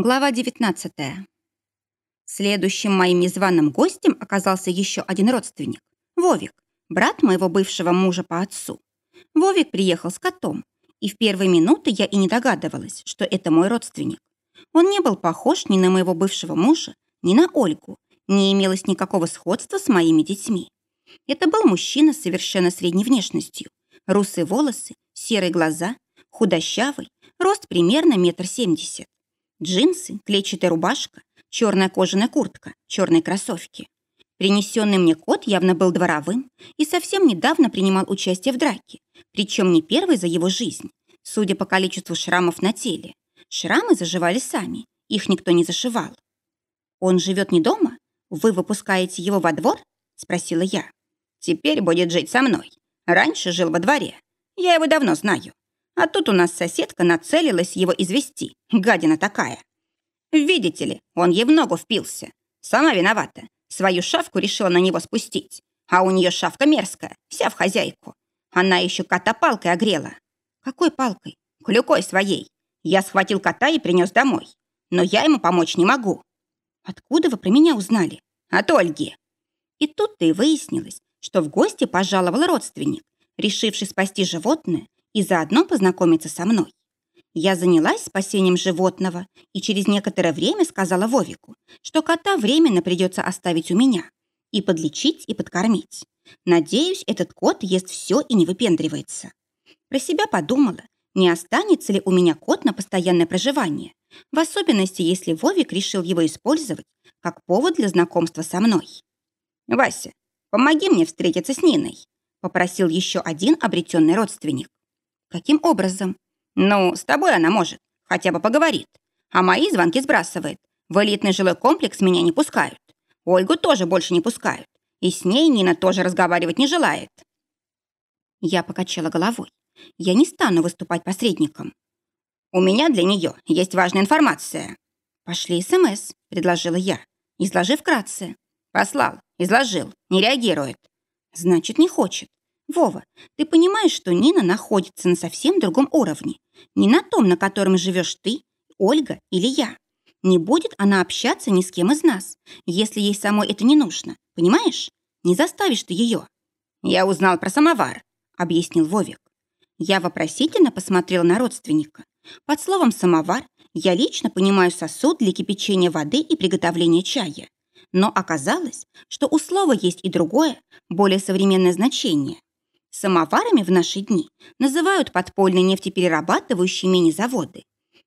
Глава 19. Следующим моим незваным гостем оказался еще один родственник – Вовик, брат моего бывшего мужа по отцу. Вовик приехал с котом, и в первые минуты я и не догадывалась, что это мой родственник. Он не был похож ни на моего бывшего мужа, ни на Ольгу, не имелось никакого сходства с моими детьми. Это был мужчина с совершенно средней внешностью, русые волосы, серые глаза, худощавый, рост примерно метр семьдесят. Джинсы, клетчатая рубашка, черная кожаная куртка, черные кроссовки. Принесенный мне кот явно был дворовым и совсем недавно принимал участие в драке, причем не первый за его жизнь, судя по количеству шрамов на теле. Шрамы заживали сами, их никто не зашивал. «Он живет не дома? Вы выпускаете его во двор?» – спросила я. «Теперь будет жить со мной. Раньше жил во дворе. Я его давно знаю. А тут у нас соседка нацелилась его извести. Гадина такая. Видите ли, он ей в ногу впился. Сама виновата. Свою шавку решила на него спустить. А у нее шавка мерзкая, вся в хозяйку. Она еще кота палкой огрела. Какой палкой? Клюкой своей. Я схватил кота и принес домой. Но я ему помочь не могу. Откуда вы про меня узнали? От Ольги. И тут-то и выяснилось, что в гости пожаловал родственник, решивший спасти животное и заодно познакомиться со мной. Я занялась спасением животного и через некоторое время сказала Вовику, что кота временно придется оставить у меня и подлечить, и подкормить. Надеюсь, этот кот ест все и не выпендривается. Про себя подумала, не останется ли у меня кот на постоянное проживание, в особенности, если Вовик решил его использовать как повод для знакомства со мной. «Вася, помоги мне встретиться с Ниной», попросил еще один обретенный родственник. Каким образом? Ну, с тобой она может. Хотя бы поговорит. А мои звонки сбрасывает. В элитный жилой комплекс меня не пускают. Ольгу тоже больше не пускают. И с ней Нина тоже разговаривать не желает. Я покачала головой. Я не стану выступать посредником. У меня для нее есть важная информация. Пошли СМС, предложила я. Изложи вкратце. Послал, изложил, не реагирует. Значит, не хочет. Вова, ты понимаешь, что Нина находится на совсем другом уровне, не на том, на котором живешь ты, Ольга или я. Не будет она общаться ни с кем из нас, если ей самой это не нужно, понимаешь? Не заставишь ты ее. Я узнал про самовар, объяснил Вовик. Я вопросительно посмотрела на родственника. Под словом «самовар» я лично понимаю сосуд для кипячения воды и приготовления чая. Но оказалось, что у слова есть и другое, более современное значение. Самоварами в наши дни называют подпольные нефтеперерабатывающие мини-заводы.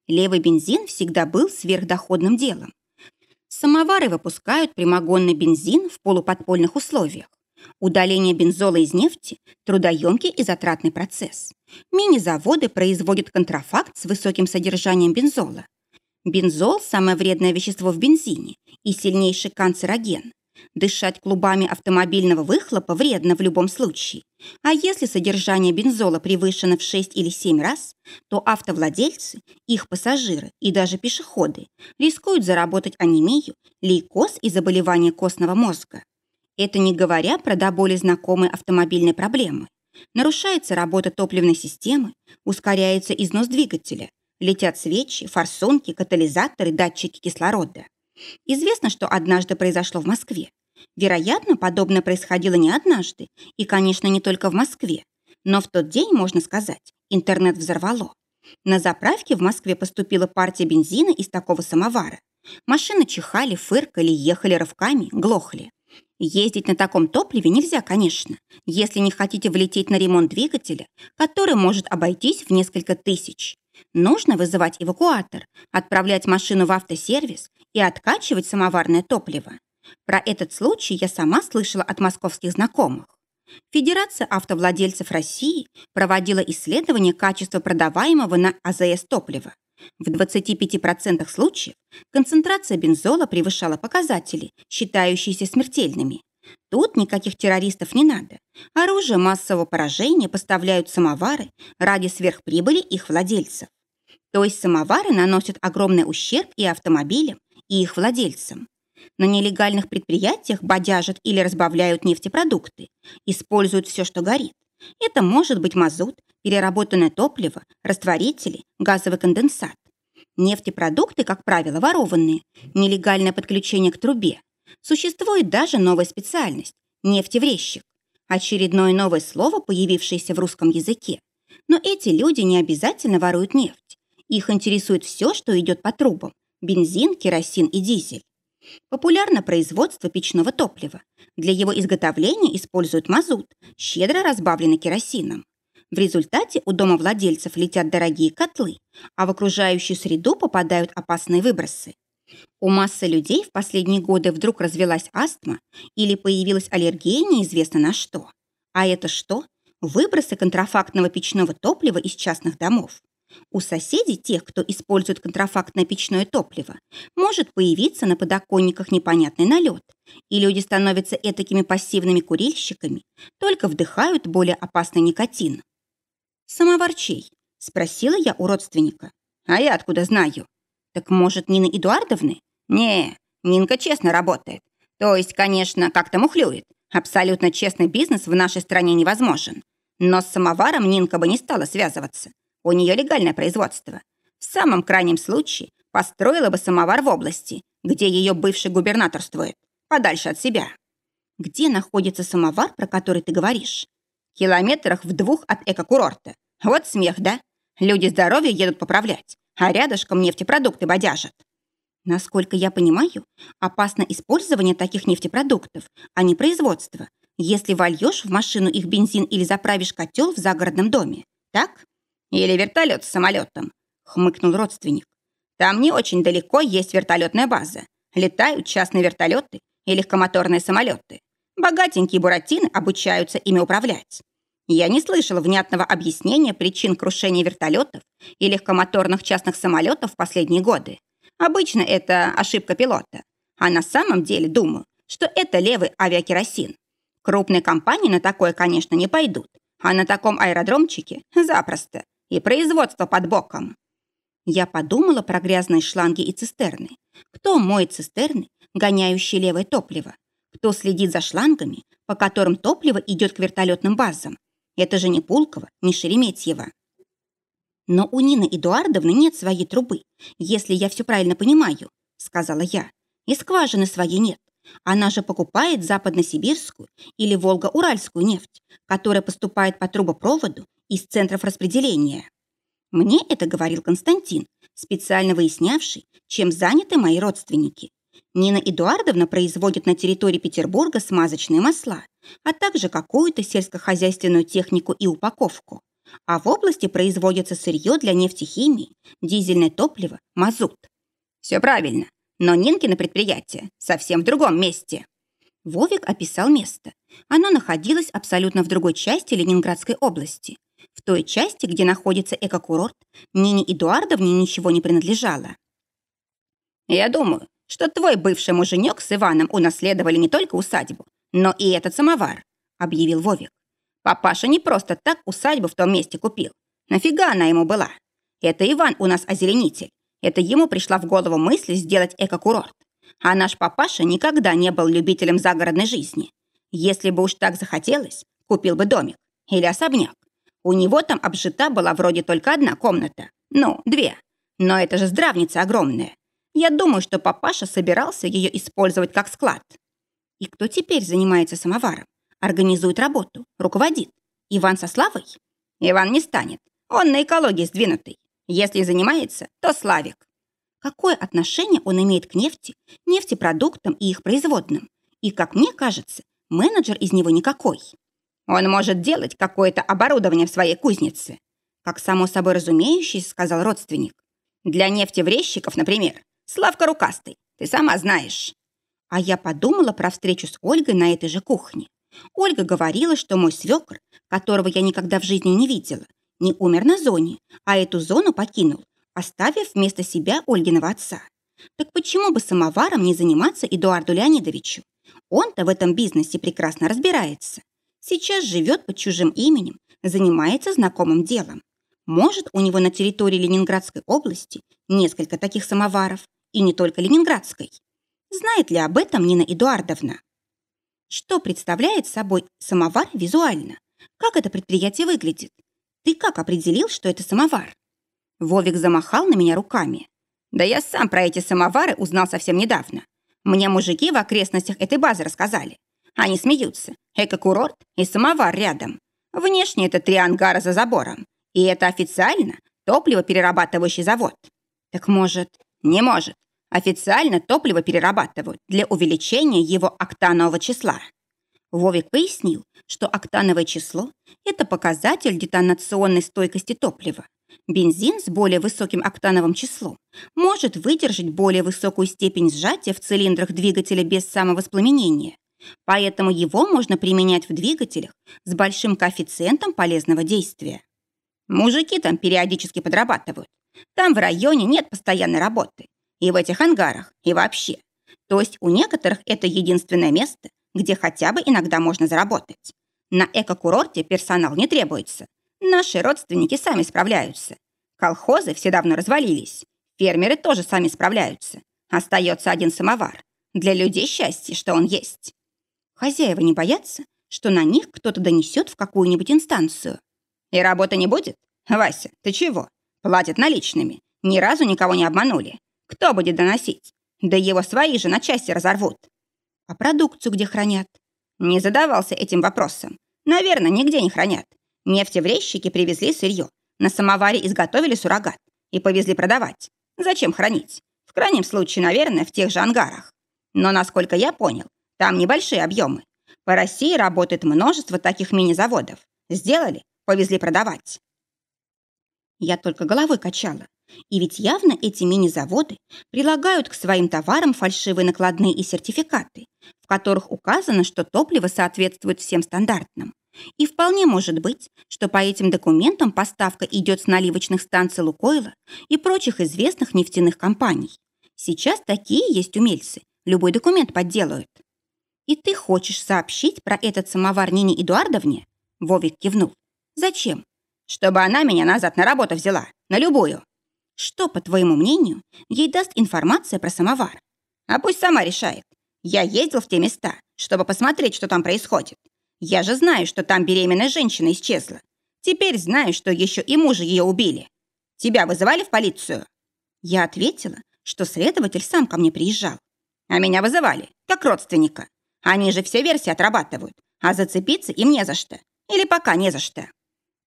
Левый бензин всегда был сверхдоходным делом. Самовары выпускают прямогонный бензин в полуподпольных условиях. Удаление бензола из нефти – трудоемкий и затратный процесс. Мини-заводы производят контрафакт с высоким содержанием бензола. Бензол – самое вредное вещество в бензине и сильнейший канцероген. Дышать клубами автомобильного выхлопа вредно в любом случае. А если содержание бензола превышено в 6 или 7 раз, то автовладельцы, их пассажиры и даже пешеходы рискуют заработать анемию, лейкоз и заболевания костного мозга. Это не говоря про до боли знакомые автомобильные проблемы. Нарушается работа топливной системы, ускоряется износ двигателя, летят свечи, форсунки, катализаторы, датчики кислорода. Известно, что однажды произошло в Москве. Вероятно, подобное происходило не однажды, и, конечно, не только в Москве. Но в тот день, можно сказать, интернет взорвало. На заправке в Москве поступила партия бензина из такого самовара. Машины чихали, фыркали, ехали рывками, глохли. Ездить на таком топливе нельзя, конечно, если не хотите влететь на ремонт двигателя, который может обойтись в несколько тысяч. Нужно вызывать эвакуатор, отправлять машину в автосервис и откачивать самоварное топливо. Про этот случай я сама слышала от московских знакомых. Федерация автовладельцев России проводила исследование качества продаваемого на АЗС топлива. В 25% случаев концентрация бензола превышала показатели, считающиеся смертельными. Тут никаких террористов не надо. Оружие массового поражения поставляют самовары ради сверхприбыли их владельцев. То есть самовары наносят огромный ущерб и автомобилям, и их владельцам. На нелегальных предприятиях бодяжат или разбавляют нефтепродукты, используют все, что горит. Это может быть мазут, переработанное топливо, растворители, газовый конденсат. Нефтепродукты, как правило, ворованные, нелегальное подключение к трубе. Существует даже новая специальность – нефтеврещик. Очередное новое слово, появившееся в русском языке. Но эти люди не обязательно воруют нефть. Их интересует все, что идет по трубам – бензин, керосин и дизель. Популярно производство печного топлива. Для его изготовления используют мазут, щедро разбавленный керосином. В результате у домовладельцев летят дорогие котлы, а в окружающую среду попадают опасные выбросы. У массы людей в последние годы вдруг развелась астма или появилась аллергия неизвестно на что. А это что? Выбросы контрафактного печного топлива из частных домов. У соседей, тех, кто использует контрафактное печное топливо, может появиться на подоконниках непонятный налет, и люди становятся этакими пассивными курильщиками, только вдыхают более опасный никотин. «Самоварчей?» – спросила я у родственника. «А я откуда знаю?» «Так, может, Нина Эдуардовны?» «Не, Нинка честно работает. То есть, конечно, как-то мухлюет. Абсолютно честный бизнес в нашей стране невозможен. Но с самоваром Нинка бы не стала связываться. У нее легальное производство. В самом крайнем случае построила бы самовар в области, где ее бывший губернаторствует, подальше от себя. Где находится самовар, про который ты говоришь? Километрах в двух от экокурорта. Вот смех, да? Люди здоровье едут поправлять, а рядышком нефтепродукты бодяжат. Насколько я понимаю, опасно использование таких нефтепродуктов, а не производство, если вольешь в машину их бензин или заправишь котел в загородном доме. Так? Или вертолет с самолетом, хмыкнул родственник. Там не очень далеко есть вертолетная база. Летают частные вертолеты и легкомоторные самолеты. Богатенькие буратины обучаются ими управлять. Я не слышала внятного объяснения причин крушения вертолетов и легкомоторных частных самолетов в последние годы. Обычно это ошибка пилота. А на самом деле думаю, что это левый авиакеросин. Крупные компании на такое, конечно, не пойдут. А на таком аэродромчике запросто и производство под боком. Я подумала про грязные шланги и цистерны. Кто моет цистерны, гоняющие левое топливо? Кто следит за шлангами, по которым топливо идет к вертолетным базам? Это же не Пулково, не Шереметьево. Но у Нины Эдуардовны нет своей трубы, если я все правильно понимаю, сказала я. И скважины своей нет. Она же покупает западносибирскую или волго-уральскую нефть, которая поступает по трубопроводу из центров распределения. Мне это говорил Константин, специально выяснявший, чем заняты мои родственники. Нина Эдуардовна производит на территории Петербурга смазочные масла, а также какую-то сельскохозяйственную технику и упаковку. А в области производится сырье для нефтехимии, дизельное топливо, мазут. Все правильно, но Нинкино предприятие совсем в другом месте. Вовик описал место. Оно находилось абсолютно в другой части Ленинградской области, в той части, где находится экокурорт, Нине Эдуардовне ничего не принадлежало. «Я думаю, что твой бывший муженек с Иваном унаследовали не только усадьбу, но и этот самовар», — объявил Вовик. «Папаша не просто так усадьбу в том месте купил. Нафига она ему была? Это Иван у нас озеленитель. Это ему пришла в голову мысль сделать экокурорт. А наш папаша никогда не был любителем загородной жизни. Если бы уж так захотелось, купил бы домик или особняк. У него там обжита была вроде только одна комната. Ну, две. Но это же здравница огромная. Я думаю, что папаша собирался ее использовать как склад. И кто теперь занимается самоваром? Организует работу, руководит? Иван со Славой? Иван не станет. Он на экологии сдвинутый. Если занимается, то Славик. Какое отношение он имеет к нефти, нефтепродуктам и их производным? И, как мне кажется, менеджер из него никакой. Он может делать какое-то оборудование в своей кузнице. Как само собой разумеющийся, сказал родственник. Для нефтеврещиков, например. Славка рукастый, ты сама знаешь. А я подумала про встречу с Ольгой на этой же кухне. Ольга говорила, что мой свекр, которого я никогда в жизни не видела, не умер на зоне, а эту зону покинул, оставив вместо себя Ольгиного отца. Так почему бы самоваром не заниматься Эдуарду Леонидовичу? Он-то в этом бизнесе прекрасно разбирается. Сейчас живет под чужим именем, занимается знакомым делом. Может, у него на территории Ленинградской области несколько таких самоваров, и не только Ленинградской. Знает ли об этом Нина Эдуардовна? Что представляет собой самовар визуально? Как это предприятие выглядит? Ты как определил, что это самовар? Вовик замахал на меня руками. Да я сам про эти самовары узнал совсем недавно. Мне мужики в окрестностях этой базы рассказали. Они смеются. Эко-курорт и самовар рядом. Внешне это три ангара за забором. И это официально топливоперерабатывающий завод. Так может, не может. Официально топливо перерабатывают для увеличения его октанового числа. Вовик пояснил, что октановое число – это показатель детонационной стойкости топлива. Бензин с более высоким октановым числом может выдержать более высокую степень сжатия в цилиндрах двигателя без самовоспламенения. Поэтому его можно применять в двигателях с большим коэффициентом полезного действия. Мужики там периодически подрабатывают. Там в районе нет постоянной работы. И в этих ангарах, и вообще. То есть у некоторых это единственное место, где хотя бы иногда можно заработать. На эко-курорте персонал не требуется. Наши родственники сами справляются. Колхозы все давно развалились. Фермеры тоже сами справляются. Остается один самовар. Для людей счастье, что он есть. Хозяева не боятся, что на них кто-то донесет в какую-нибудь инстанцию. И работы не будет? Вася, ты чего? Платят наличными. Ни разу никого не обманули. Кто будет доносить? Да его свои же на части разорвут. А продукцию где хранят? Не задавался этим вопросом. Наверное, нигде не хранят. Нефтеврезчики привезли сырье. На самоваре изготовили суррогат и повезли продавать. Зачем хранить? В крайнем случае, наверное, в тех же ангарах. Но, насколько я понял, там небольшие объемы. По России работает множество таких мини-заводов. Сделали, повезли продавать. Я только головой качала. И ведь явно эти мини-заводы прилагают к своим товарам фальшивые накладные и сертификаты, в которых указано, что топливо соответствует всем стандартным. И вполне может быть, что по этим документам поставка идет с наливочных станций Лукойла и прочих известных нефтяных компаний. Сейчас такие есть умельцы, любой документ подделают. И ты хочешь сообщить про этот самовар Нине Эдуардовне? Вовик кивнул. Зачем? Чтобы она меня назад на работу взяла, на любую. Что, по твоему мнению, ей даст информация про самовар? А пусть сама решает. Я ездил в те места, чтобы посмотреть, что там происходит. Я же знаю, что там беременная женщина исчезла. Теперь знаю, что еще и мужа ее убили. Тебя вызывали в полицию?» Я ответила, что следователь сам ко мне приезжал. А меня вызывали, как родственника. Они же все версии отрабатывают, а зацепиться им не за что. Или пока не за что.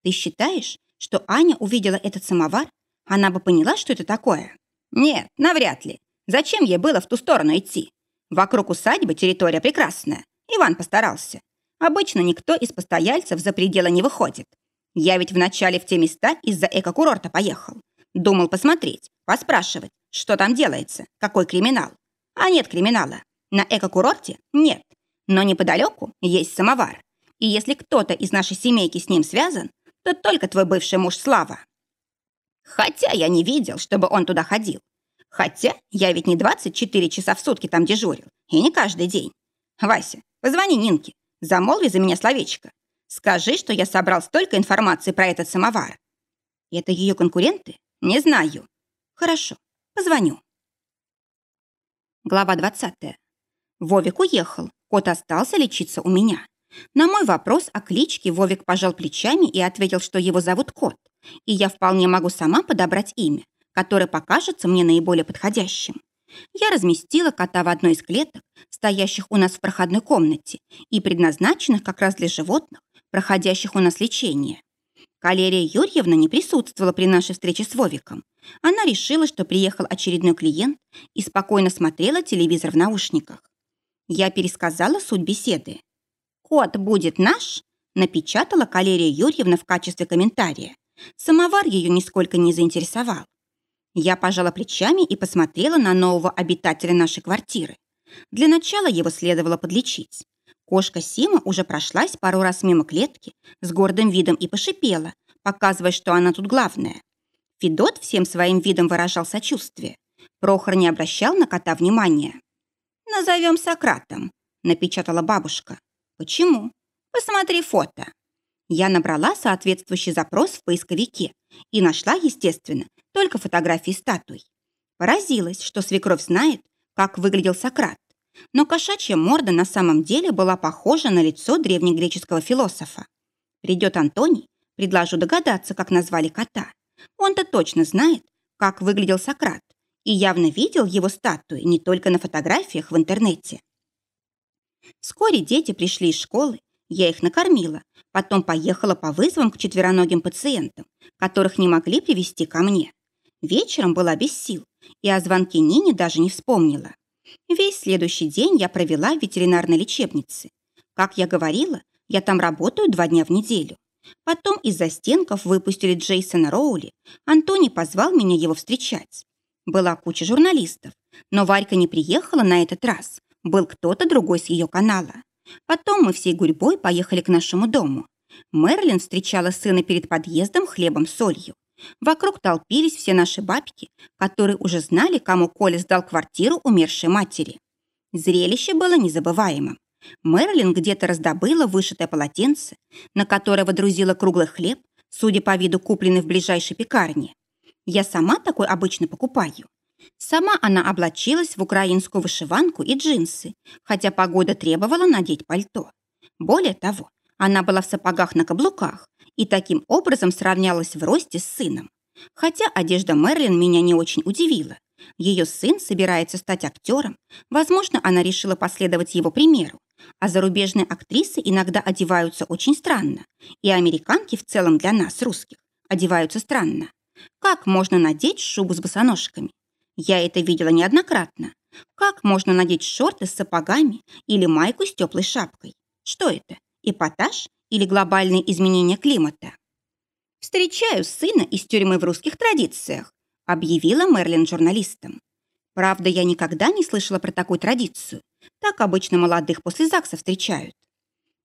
Ты считаешь, что Аня увидела этот самовар? Она бы поняла, что это такое? Нет, навряд ли. Зачем ей было в ту сторону идти? Вокруг усадьбы территория прекрасная. Иван постарался. Обычно никто из постояльцев за пределы не выходит. Я ведь вначале в те места из-за эко-курорта поехал. Думал посмотреть, поспрашивать, что там делается, какой криминал. А нет криминала. На эко-курорте нет. Но неподалеку есть самовар. И если кто-то из нашей семейки с ним связан, то только твой бывший муж Слава. Хотя я не видел, чтобы он туда ходил. Хотя я ведь не 24 часа в сутки там дежурил. И не каждый день. Вася, позвони Нинке, Замолви за меня словечко. Скажи, что я собрал столько информации про этот самовар. Это ее конкуренты? Не знаю. Хорошо, позвоню. Глава 20. Вовик уехал, кот остался лечиться у меня. На мой вопрос о кличке Вовик пожал плечами и ответил, что его зовут Кот, и я вполне могу сама подобрать имя, которое покажется мне наиболее подходящим. Я разместила кота в одной из клеток, стоящих у нас в проходной комнате и предназначенных как раз для животных, проходящих у нас лечение. Калерия Юрьевна не присутствовала при нашей встрече с Вовиком. Она решила, что приехал очередной клиент и спокойно смотрела телевизор в наушниках. Я пересказала суть беседы. «Кот будет наш?» напечатала Калерия Юрьевна в качестве комментария. Самовар ее нисколько не заинтересовал. Я пожала плечами и посмотрела на нового обитателя нашей квартиры. Для начала его следовало подлечить. Кошка Сима уже прошлась пару раз мимо клетки с гордым видом и пошипела, показывая, что она тут главная. Федот всем своим видом выражал сочувствие. Прохор не обращал на кота внимания. «Назовем Сократом», — напечатала бабушка. «Почему? Посмотри фото». Я набрала соответствующий запрос в поисковике и нашла, естественно, только фотографии статуй. Поразилась, что свекровь знает, как выглядел Сократ. Но кошачья морда на самом деле была похожа на лицо древнегреческого философа. Придет Антоний, предложу догадаться, как назвали кота. Он-то точно знает, как выглядел Сократ, и явно видел его статуи не только на фотографиях в интернете. Вскоре дети пришли из школы, я их накормила, потом поехала по вызовам к четвероногим пациентам, которых не могли привести ко мне. Вечером была без сил, и о звонке Нине даже не вспомнила. Весь следующий день я провела в ветеринарной лечебнице. Как я говорила, я там работаю два дня в неделю. Потом из-за стенков выпустили Джейсона Роули. Антони позвал меня его встречать. Была куча журналистов, но Варька не приехала на этот раз. Был кто-то другой с ее канала. Потом мы всей гурьбой поехали к нашему дому. Мерлин встречала сына перед подъездом хлебом-солью. Вокруг толпились все наши бабки, которые уже знали, кому Коля сдал квартиру умершей матери. Зрелище было незабываемым. Мерлин где-то раздобыла вышитое полотенце, на которое водрузила круглый хлеб, судя по виду, купленный в ближайшей пекарне. Я сама такой обычно покупаю. Сама она облачилась в украинскую вышиванку и джинсы, хотя погода требовала надеть пальто. Более того, она была в сапогах на каблуках и таким образом сравнялась в росте с сыном. Хотя одежда Мерлин меня не очень удивила. Ее сын собирается стать актером. Возможно, она решила последовать его примеру. А зарубежные актрисы иногда одеваются очень странно. И американки в целом для нас, русских, одеваются странно. Как можно надеть шубу с босоножками? Я это видела неоднократно. Как можно надеть шорты с сапогами или майку с теплой шапкой? Что это? Эпатаж или глобальные изменения климата? «Встречаю сына из тюрьмы в русских традициях», объявила Мерлин журналистам. Правда, я никогда не слышала про такую традицию. Так обычно молодых после ЗАГСа встречают.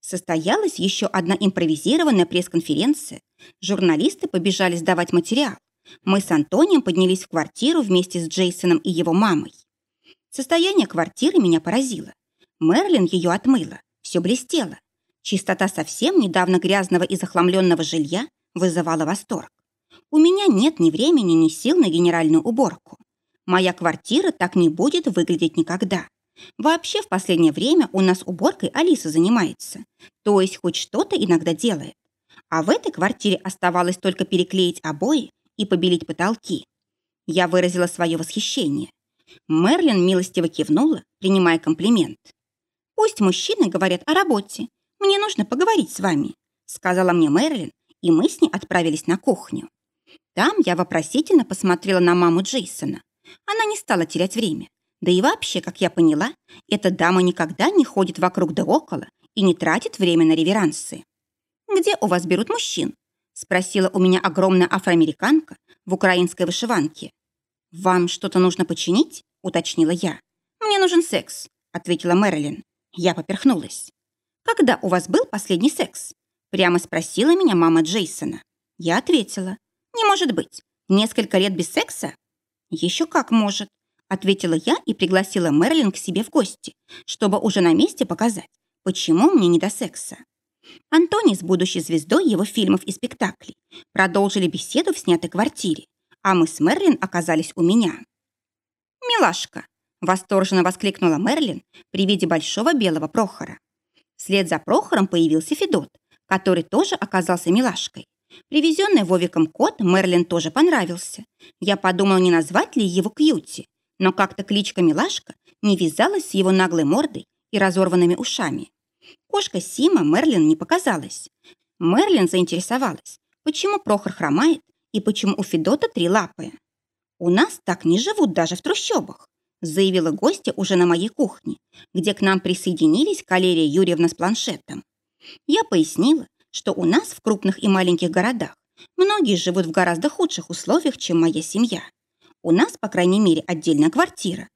Состоялась еще одна импровизированная пресс-конференция. Журналисты побежали сдавать материал. Мы с Антонием поднялись в квартиру вместе с Джейсоном и его мамой. Состояние квартиры меня поразило. Мерлин ее отмыла. Все блестело. Чистота совсем недавно грязного и захламленного жилья вызывала восторг. У меня нет ни времени, ни сил на генеральную уборку. Моя квартира так не будет выглядеть никогда. Вообще в последнее время у нас уборкой Алиса занимается, то есть хоть что-то иногда делает. А в этой квартире оставалось только переклеить обои и побелить потолки. Я выразила свое восхищение. Мерлин милостиво кивнула, принимая комплимент. «Пусть мужчины говорят о работе. Мне нужно поговорить с вами», сказала мне Мерлин, и мы с ней отправились на кухню. Там я вопросительно посмотрела на маму Джейсона. Она не стала терять время. Да и вообще, как я поняла, эта дама никогда не ходит вокруг да около и не тратит время на реверансы. «Где у вас берут мужчин?» Спросила у меня огромная афроамериканка в украинской вышиванке. «Вам что-то нужно починить?» – уточнила я. «Мне нужен секс», – ответила Мэрилин. Я поперхнулась. «Когда у вас был последний секс?» Прямо спросила меня мама Джейсона. Я ответила. «Не может быть. Несколько лет без секса?» «Еще как может», — ответила я и пригласила Мэрилин к себе в гости, чтобы уже на месте показать, почему мне не до секса. Антони с будущей звездой его фильмов и спектаклей продолжили беседу в снятой квартире, а мы с Мерлин оказались у меня. «Милашка!» – восторженно воскликнула Мерлин при виде большого белого Прохора. Вслед за Прохором появился Федот, который тоже оказался милашкой. Привезенный Вовиком кот Мерлин тоже понравился. Я подумала, не назвать ли его Кьюти, но как-то кличка Милашка не вязалась с его наглой мордой и разорванными ушами. Кошка Сима Мерлин не показалась. Мерлин заинтересовалась, почему Прохор хромает и почему у Федота три лапы. «У нас так не живут даже в трущобах», заявила гостья уже на моей кухне, где к нам присоединились Калерия Юрьевна с планшетом. Я пояснила, что у нас в крупных и маленьких городах многие живут в гораздо худших условиях, чем моя семья. У нас, по крайней мере, отдельная квартира.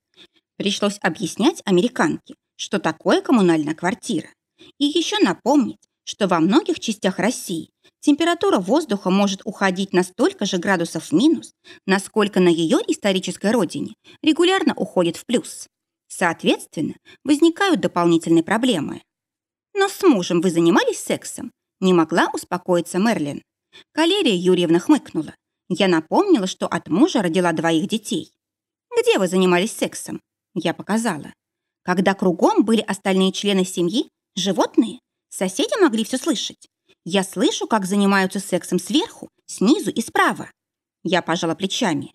Пришлось объяснять американке, что такое коммунальная квартира. И еще напомнить, что во многих частях России температура воздуха может уходить на столько же градусов в минус, насколько на ее исторической родине регулярно уходит в плюс. Соответственно, возникают дополнительные проблемы. Но с мужем вы занимались сексом? Не могла успокоиться Мерлин. Калерия Юрьевна хмыкнула. Я напомнила, что от мужа родила двоих детей. «Где вы занимались сексом?» Я показала. Когда кругом были остальные члены семьи, животные, соседи могли все слышать. Я слышу, как занимаются сексом сверху, снизу и справа. Я пожала плечами.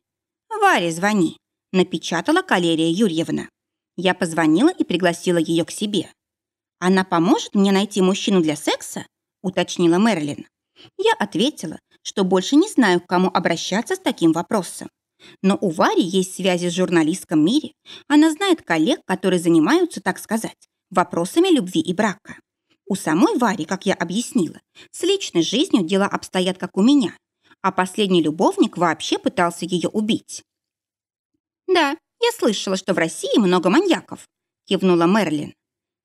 «Варе звони», напечатала Калерия Юрьевна. Я позвонила и пригласила ее к себе. «Она поможет мне найти мужчину для секса?» – уточнила Мерлин. Я ответила, что больше не знаю, к кому обращаться с таким вопросом. Но у Вари есть связи в журналистском мире. Она знает коллег, которые занимаются, так сказать, вопросами любви и брака. У самой Вари, как я объяснила, с личной жизнью дела обстоят как у меня, а последний любовник вообще пытался ее убить. «Да, я слышала, что в России много маньяков», кивнула Мерлин.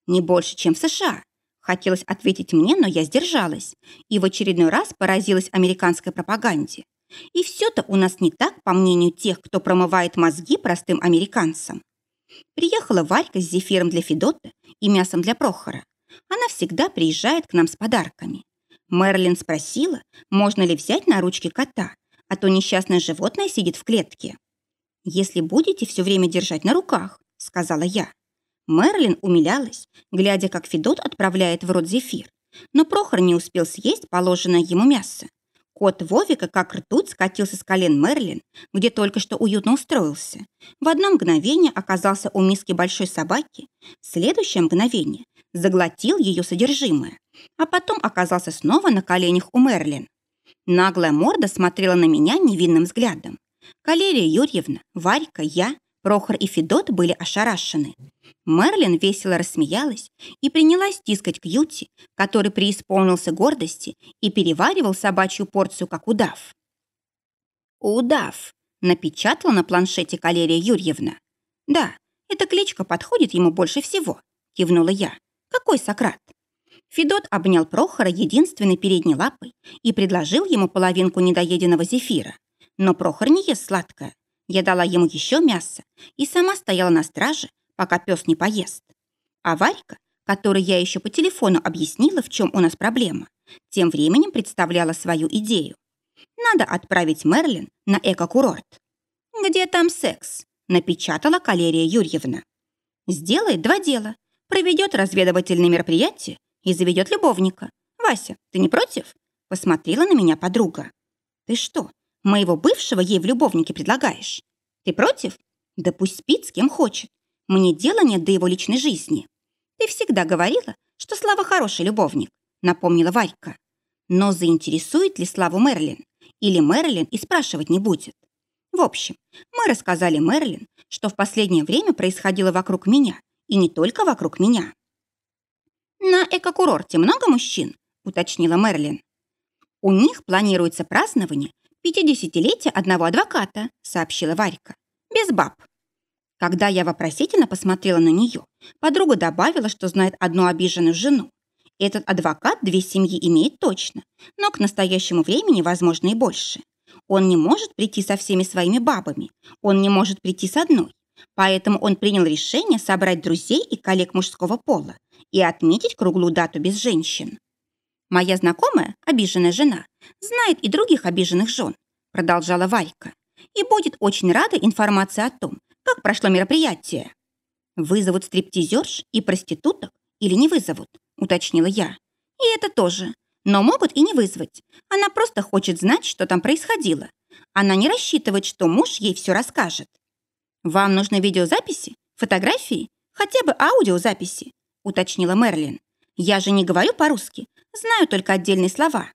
«Не больше, чем в США». Хотелось ответить мне, но я сдержалась и в очередной раз поразилась американской пропаганде. И все-то у нас не так, по мнению тех, кто промывает мозги простым американцам. Приехала Варька с зефиром для Федота и мясом для Прохора. Она всегда приезжает к нам с подарками. Мерлин спросила, можно ли взять на ручки кота, а то несчастное животное сидит в клетке. «Если будете все время держать на руках», — сказала я. Мерлин умилялась, глядя, как Федот отправляет в рот зефир. Но Прохор не успел съесть положенное ему мясо. Кот Вовика, как ртуть, скатился с колен Мерлин, где только что уютно устроился. В одно мгновение оказался у миски большой собаки, в следующее мгновение заглотил ее содержимое, а потом оказался снова на коленях у Мерлин. Наглая морда смотрела на меня невинным взглядом. Калерия Юрьевна, Варька, я, Прохор и Федот были ошарашены. Мерлин весело рассмеялась и принялась тискать Кьюти, который преисполнился гордости и переваривал собачью порцию, как удав. «Удав», — напечатала на планшете Калерия Юрьевна. «Да, эта кличка подходит ему больше всего», — кивнула я. «Какой Сократ?» Федот обнял Прохора единственной передней лапой и предложил ему половинку недоеденного зефира. Но Прохор не ест сладкое. Я дала ему еще мясо и сама стояла на страже, пока пес не поест. А Варька, которой я еще по телефону объяснила, в чем у нас проблема, тем временем представляла свою идею. Надо отправить Мерлин на эко-курорт. «Где там секс?» – напечатала Калерия Юрьевна. «Сделает два дела. Проведет разведывательное мероприятие и заведет любовника. Вася, ты не против?» – посмотрела на меня подруга. «Ты что, моего бывшего ей в любовнике предлагаешь? Ты против? Да пусть спит с кем хочет. Мне дела нет до его личной жизни. Ты всегда говорила, что Слава хороший любовник, напомнила Варька. Но заинтересует ли Славу Мерлин? Или Мерлин и спрашивать не будет? В общем, мы рассказали Мерлин, что в последнее время происходило вокруг меня, и не только вокруг меня. «На экокурорте много мужчин?» – уточнила Мерлин. «У них планируется празднование пятидесятилетия одного адвоката», – сообщила Варька. «Без баб». Когда я вопросительно посмотрела на нее, подруга добавила, что знает одну обиженную жену. Этот адвокат две семьи имеет точно, но к настоящему времени, возможно, и больше. Он не может прийти со всеми своими бабами, он не может прийти с одной. Поэтому он принял решение собрать друзей и коллег мужского пола и отметить круглую дату без женщин. Моя знакомая, обиженная жена, знает и других обиженных жен, продолжала Варька, и будет очень рада информации о том, как прошло мероприятие? Вызовут стриптизерш и проституток или не вызовут, уточнила я. И это тоже. Но могут и не вызвать. Она просто хочет знать, что там происходило. Она не рассчитывает, что муж ей все расскажет. «Вам нужны видеозаписи? Фотографии? Хотя бы аудиозаписи?» уточнила Мерлин. «Я же не говорю по-русски, знаю только отдельные слова».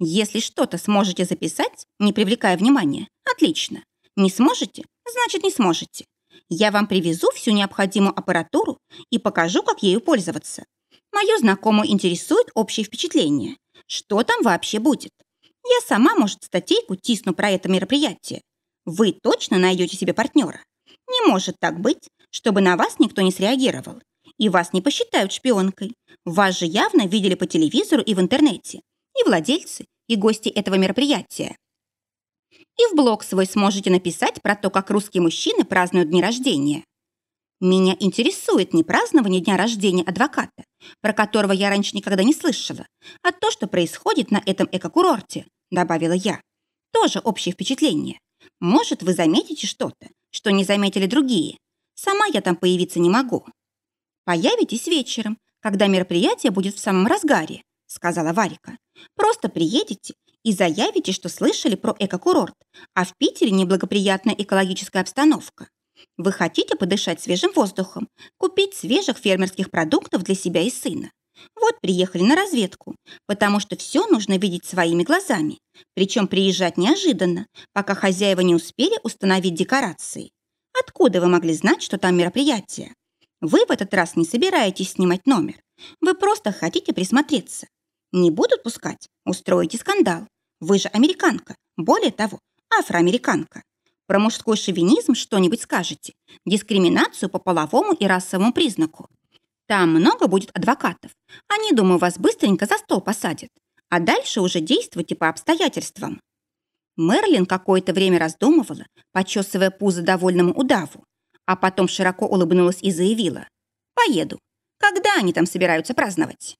«Если что-то сможете записать, не привлекая внимания, отлично. Не сможете? Значит, не сможете. Я вам привезу всю необходимую аппаратуру и покажу, как ею пользоваться. Мою знакомую интересует общее впечатление. Что там вообще будет? Я сама, может, статейку тисну про это мероприятие. Вы точно найдете себе партнера. Не может так быть, чтобы на вас никто не среагировал. И вас не посчитают шпионкой. Вас же явно видели по телевизору и в интернете. И владельцы, и гости этого мероприятия. И в блог свой сможете написать про то, как русские мужчины празднуют дни рождения. Меня интересует не празднование дня рождения адвоката, про которого я раньше никогда не слышала, а то, что происходит на этом экокурорте, добавила я. Тоже общее впечатление. Может, вы заметите что-то, что не заметили другие. Сама я там появиться не могу. Появитесь вечером, когда мероприятие будет в самом разгаре, сказала Варика. Просто приедете и заявите, что слышали про экокурорт, а в Питере неблагоприятная экологическая обстановка. Вы хотите подышать свежим воздухом, купить свежих фермерских продуктов для себя и сына. Вот приехали на разведку, потому что все нужно видеть своими глазами, причем приезжать неожиданно, пока хозяева не успели установить декорации. Откуда вы могли знать, что там мероприятие? Вы в этот раз не собираетесь снимать номер. Вы просто хотите присмотреться. Не будут пускать? Устроите скандал. Вы же американка. Более того, афроамериканка. Про мужской шовинизм что-нибудь скажете? Дискриминацию по половому и расовому признаку? Там много будет адвокатов. Они, думаю, вас быстренько за стол посадят. А дальше уже действуйте по обстоятельствам. Мерлин какое-то время раздумывала, почесывая пузо довольному удаву, а потом широко улыбнулась и заявила. «Поеду. Когда они там собираются праздновать?»